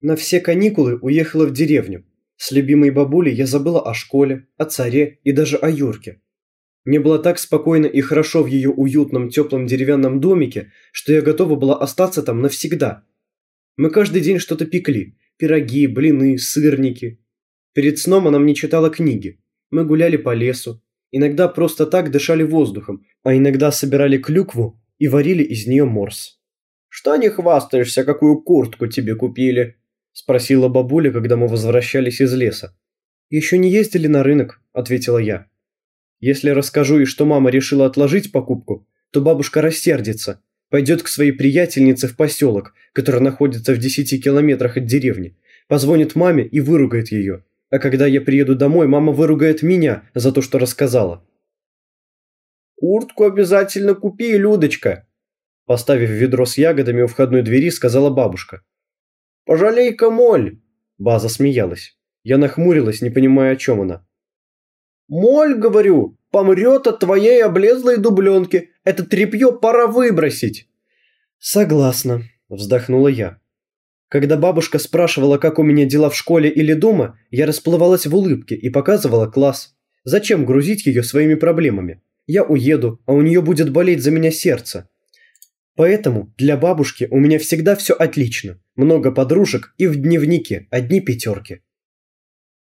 На все каникулы уехала в деревню. С любимой бабулей я забыла о школе, о царе и даже о Юрке. Мне было так спокойно и хорошо в ее уютном теплом деревянном домике, что я готова была остаться там навсегда. Мы каждый день что-то пекли – пироги, блины, сырники. Перед сном она мне читала книги. Мы гуляли по лесу. Иногда просто так дышали воздухом, а иногда собирали клюкву и варили из нее морс. «Что не хвастаешься, какую куртку тебе купили?» – спросила бабуля, когда мы возвращались из леса. «Еще не ездили на рынок», – ответила я. «Если расскажу ей, что мама решила отложить покупку, то бабушка рассердится, пойдет к своей приятельнице в поселок, который находится в десяти километрах от деревни, позвонит маме и выругает ее. А когда я приеду домой, мама выругает меня за то, что рассказала». «Куртку обязательно купи, Людочка!» Поставив ведро с ягодами у входной двери, сказала бабушка. Пожалей-ка моль!» База смеялась. Я нахмурилась, не понимая, о чем она. «Моль, говорю, помрет от твоей облезлой дубленки. Это тряпье пора выбросить!» «Согласна», – вздохнула я. Когда бабушка спрашивала, как у меня дела в школе или дома, я расплывалась в улыбке и показывала класс. Зачем грузить ее своими проблемами? Я уеду, а у нее будет болеть за меня сердце. Поэтому для бабушки у меня всегда все отлично. Много подружек и в дневнике одни пятерки.